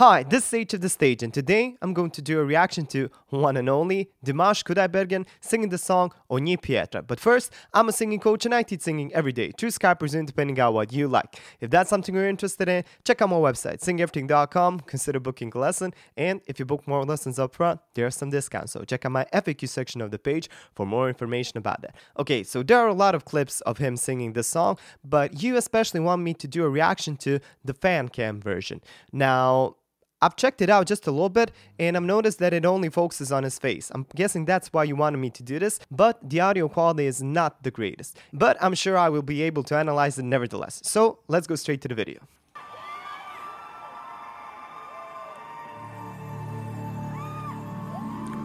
Hi, this is H of the Stage, and today I'm going to do a reaction to one and only Dimash Kudaibergen singing the song Ogni Pietra. But first, I'm a singing coach and I teach singing every day through Skype or Zoom, depending on what you like. If that's something you're interested in, check out my website, singeverything.com, consider booking a lesson, and if you book more lessons up front, there are some discounts. So check out my FAQ section of the page for more information about that. Okay, so there are a lot of clips of him singing this song, but you especially want me to do a reaction to the fan cam version. Now, I've checked it out just a little bit and I've noticed that it only focuses on his face. I'm guessing that's why you wanted me to do this, but the audio quality is not the greatest. But I'm sure I will be able to analyze it nevertheless. So let's go straight to the video.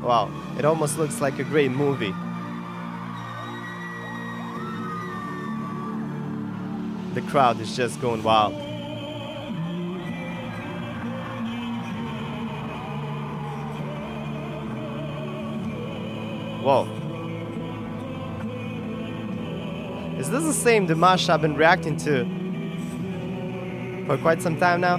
Wow, it almost looks like a great movie. The crowd is just going wild. Whoa. Is this the same Dimash I've been reacting to for quite some time now?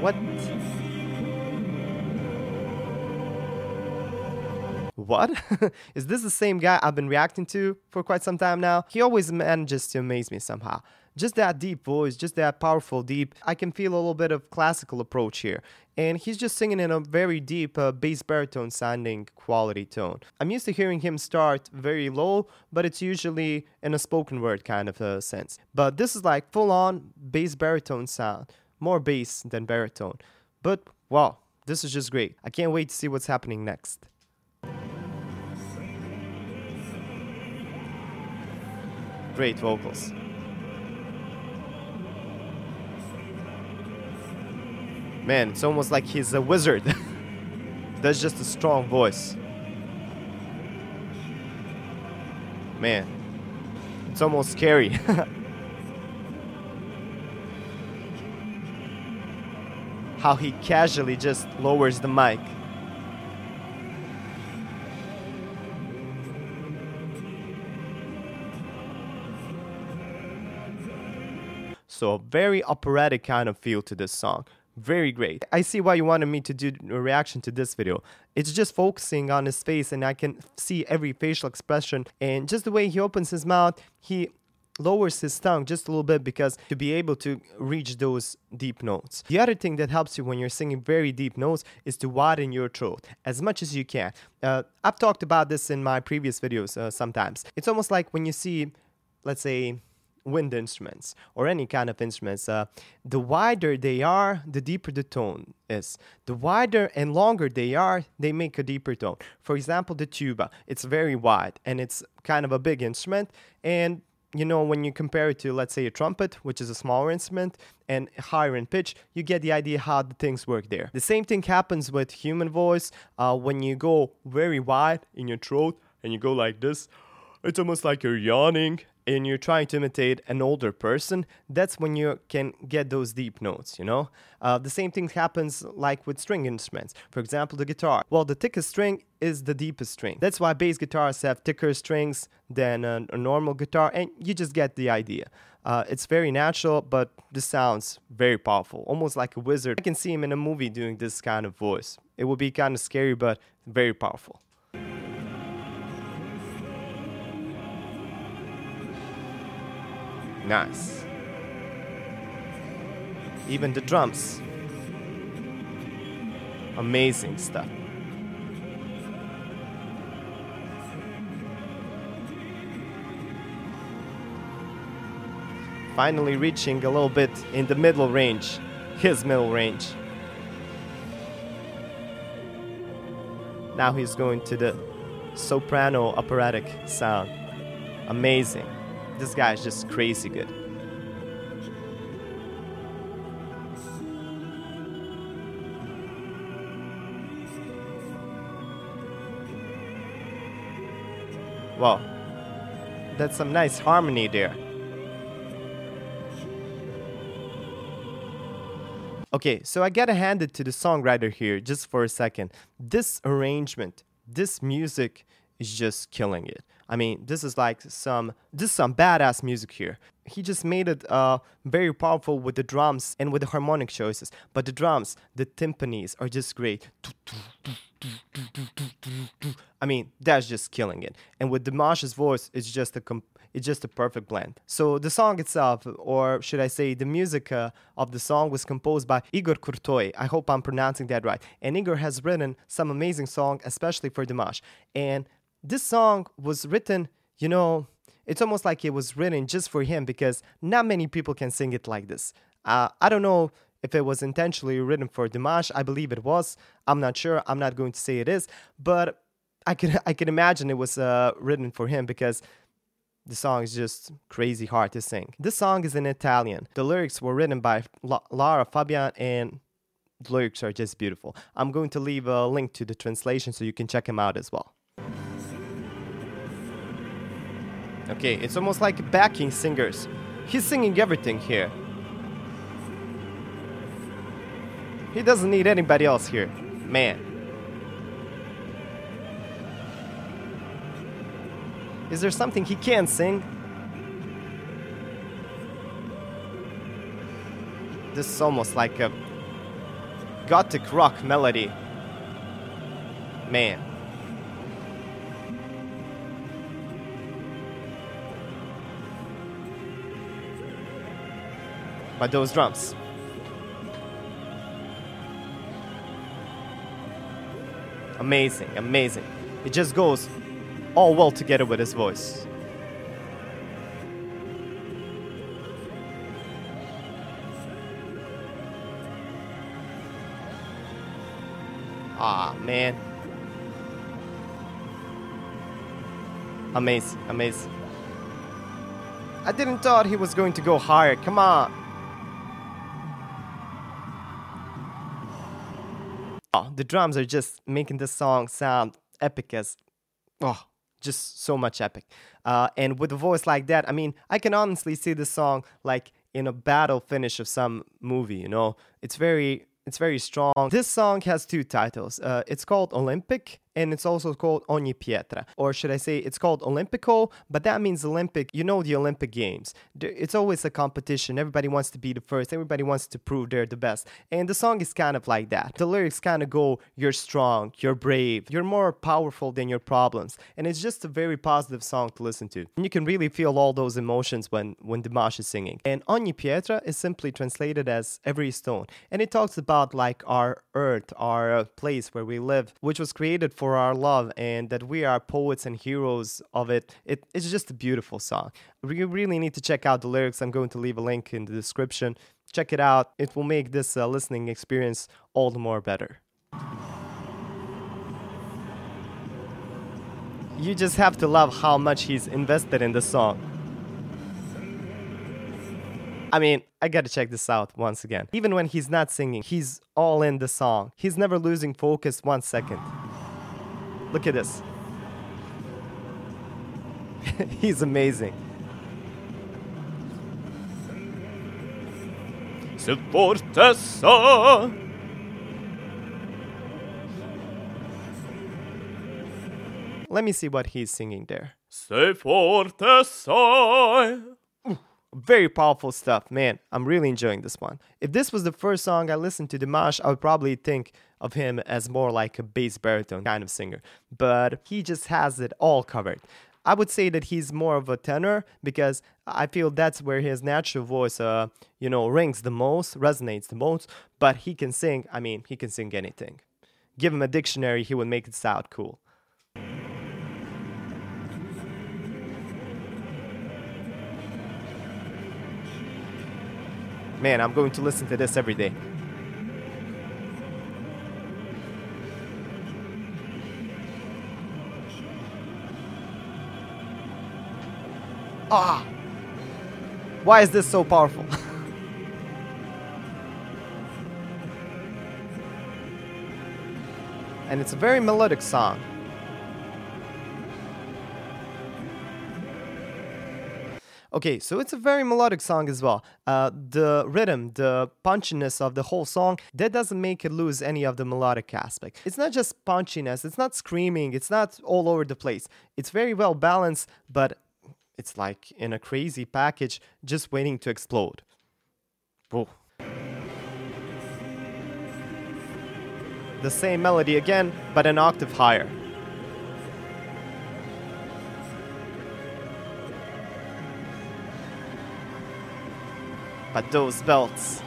What? What? Is this the same guy I've been reacting to for quite some time now? He always manages to amaze me somehow just that deep voice, just that powerful deep. I can feel a little bit of classical approach here. And he's just singing in a very deep uh, bass baritone sounding quality tone. I'm used to hearing him start very low, but it's usually in a spoken word kind of a sense. But this is like full on bass baritone sound, more bass than baritone. But wow, this is just great. I can't wait to see what's happening next. Great vocals. Man, it's almost like he's a wizard. That's just a strong voice. Man, it's almost scary. How he casually just lowers the mic. So a very operatic kind of feel to this song very great. I see why you wanted me to do a reaction to this video. It's just focusing on his face and I can see every facial expression and just the way he opens his mouth, he lowers his tongue just a little bit because to be able to reach those deep notes. The other thing that helps you when you're singing very deep notes is to widen your throat as much as you can. Uh, I've talked about this in my previous videos uh, sometimes. It's almost like when you see, let's say, wind instruments or any kind of instruments, uh, the wider they are, the deeper the tone is. The wider and longer they are, they make a deeper tone. For example, the tuba, it's very wide and it's kind of a big instrument. And you know, when you compare it to, let's say, a trumpet, which is a smaller instrument and higher in pitch, you get the idea how the things work there. The same thing happens with human voice. Uh, when you go very wide in your throat and you go like this, it's almost like you're yawning and you're trying to imitate an older person, that's when you can get those deep notes, you know? Uh, the same thing happens like with string instruments. For example, the guitar. Well, the thickest string is the deepest string. That's why bass guitars have thicker strings than a, a normal guitar, and you just get the idea. Uh, it's very natural, but this sounds very powerful, almost like a wizard. I can see him in a movie doing this kind of voice. It would be kind of scary, but very powerful. Nice. Even the drums. Amazing stuff. Finally reaching a little bit in the middle range, his middle range. Now he's going to the soprano operatic sound. Amazing. This guy is just crazy good. Wow, that's some nice harmony there. Okay, so I gotta hand it to the songwriter here just for a second. This arrangement, this music is just killing it. I mean, this is like some this is some badass music here. He just made it uh, very powerful with the drums and with the harmonic choices. But the drums, the timpanis are just great. I mean, that's just killing it. And with Dimash's voice, it's just a com- it's just a perfect blend. So the song itself, or should I say, the music uh, of the song was composed by Igor Krutoy. I hope I'm pronouncing that right. And Igor has written some amazing song, especially for Dimash. And this song was written, you know, it's almost like it was written just for him because not many people can sing it like this. Uh, I don't know if it was intentionally written for Dimash. I believe it was. I'm not sure. I'm not going to say it is, but I can I can imagine it was uh, written for him because the song is just crazy hard to sing. This song is in Italian. The lyrics were written by La- Lara Fabian and the lyrics are just beautiful. I'm going to leave a link to the translation so you can check them out as well. Okay, it's almost like backing singers. He's singing everything here. He doesn't need anybody else here. Man. Is there something he can't sing? This is almost like a gothic rock melody. Man. But those drums. Amazing, amazing. It just goes all well together with his voice. Ah, man. Amazing, amazing. I didn't thought he was going to go higher. Come on. The drums are just making this song sound epic as oh just so much epic. Uh, and with a voice like that, I mean, I can honestly see the song like in a battle finish of some movie. You know, it's very it's very strong. This song has two titles. Uh, it's called Olympic and it's also called Ogni Pietra. Or should I say it's called Olimpico, but that means Olympic. You know the Olympic Games. It's always a competition. Everybody wants to be the first. Everybody wants to prove they're the best. And the song is kind of like that. The lyrics kind of go, you're strong, you're brave, you're more powerful than your problems. And it's just a very positive song to listen to. And you can really feel all those emotions when, when Dimash is singing. And Ogni Pietra is simply translated as every stone. And it talks about like our earth, our place where we live, which was created for our love and that we are poets and heroes of it. it it's just a beautiful song. You really need to check out the lyrics. I'm going to leave a link in the description. Check it out. It will make this uh, listening experience all the more better. You just have to love how much he's invested in the song. I mean, I gotta check this out once again. Even when he's not singing, he's all in the song. He's never losing focus one second. Look at this. he's amazing. Se fortezza Let me see what he's singing there. Se fortezza very powerful stuff, man. I'm really enjoying this one. If this was the first song I listened to Dimash, I would probably think of him as more like a bass baritone kind of singer, but he just has it all covered. I would say that he's more of a tenor because I feel that's where his natural voice, uh, you know, rings the most, resonates the most. But he can sing. I mean, he can sing anything. Give him a dictionary, he would make it sound cool. Man, I'm going to listen to this every day. Why is this so powerful? and it's a very melodic song. Okay, so it's a very melodic song as well. Uh, the rhythm, the punchiness of the whole song, that doesn't make it lose any of the melodic aspect. It's not just punchiness, it's not screaming, it's not all over the place. It's very well balanced, but it's like in a crazy package just waiting to explode. Whoa. The same melody again, but an octave higher. But those belts.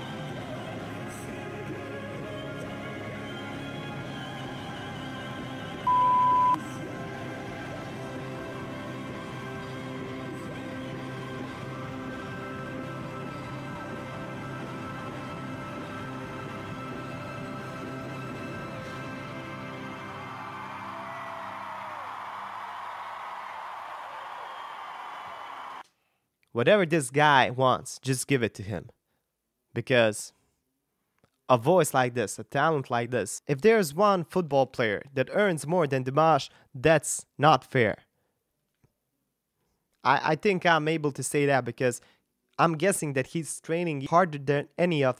Whatever this guy wants, just give it to him. Because a voice like this, a talent like this, if there's one football player that earns more than Dimash, that's not fair. I, I think I'm able to say that because I'm guessing that he's training harder than any of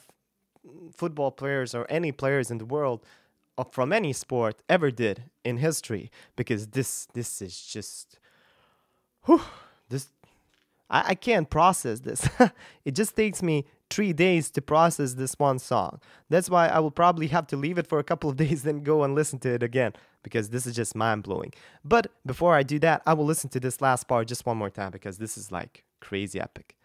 football players or any players in the world from any sport ever did in history because this this is just whew, I, I can't process this. it just takes me three days to process this one song. That's why I will probably have to leave it for a couple of days, then go and listen to it again, because this is just mind blowing. But before I do that, I will listen to this last part just one more time, because this is like crazy epic.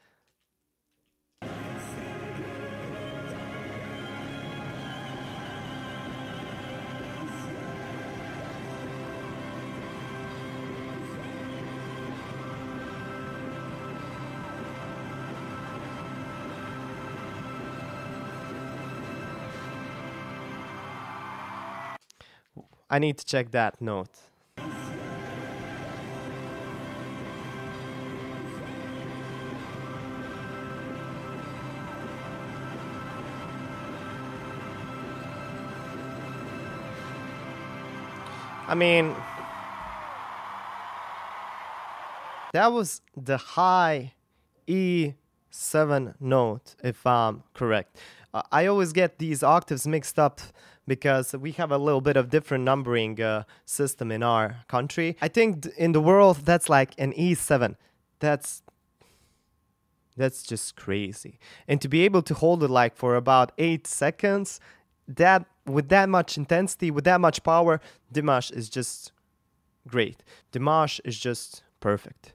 I need to check that note. I mean, that was the high E7 note, if I'm correct. I always get these octaves mixed up because we have a little bit of different numbering uh, system in our country. I think in the world that's like an E7. That's that's just crazy. And to be able to hold it like for about 8 seconds, that with that much intensity, with that much power, Dimash is just great. Dimash is just perfect.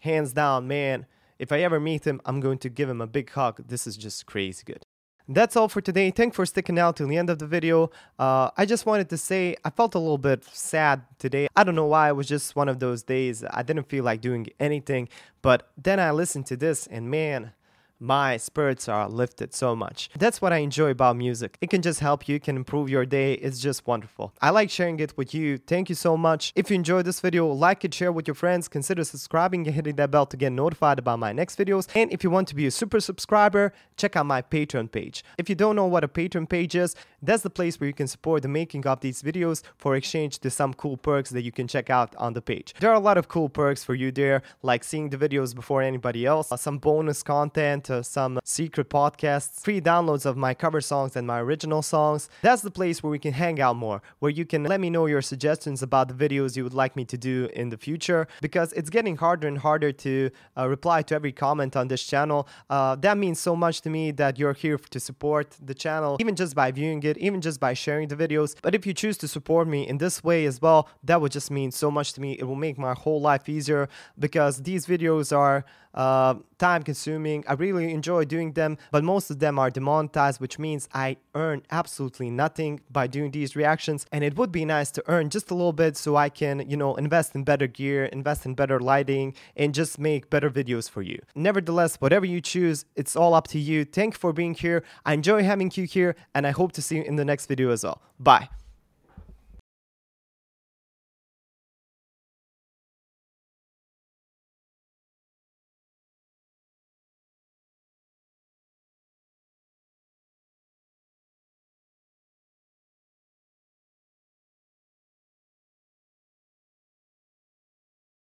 Hands down, man. If I ever meet him, I'm going to give him a big hug. This is just crazy good. That's all for today. Thanks for sticking out till the end of the video. Uh, I just wanted to say I felt a little bit sad today. I don't know why. It was just one of those days. I didn't feel like doing anything. But then I listened to this and man, my spirits are lifted so much. That's what I enjoy about music. It can just help you, can improve your day. It's just wonderful. I like sharing it with you. Thank you so much. If you enjoyed this video, like it, share with your friends, consider subscribing and hitting that bell to get notified about my next videos. And if you want to be a super subscriber, check out my Patreon page. If you don't know what a Patreon page is, that's the place where you can support the making of these videos for exchange to some cool perks that you can check out on the page. There are a lot of cool perks for you there, like seeing the videos before anybody else, some bonus content, to some secret podcasts, free downloads of my cover songs and my original songs. That's the place where we can hang out more, where you can let me know your suggestions about the videos you would like me to do in the future, because it's getting harder and harder to uh, reply to every comment on this channel. Uh, that means so much to me that you're here to support the channel, even just by viewing it, even just by sharing the videos. But if you choose to support me in this way as well, that would just mean so much to me. It will make my whole life easier because these videos are uh, time consuming. I really enjoy doing them, but most of them are demonetized, which means I earn absolutely nothing by doing these reactions. And it would be nice to earn just a little bit so I can, you know, invest in better gear, invest in better lighting, and just make better videos for you. Nevertheless, whatever you choose, it's all up to you. Thank you for being here. I enjoy having you here, and I hope to see you in the next video as well. Bye.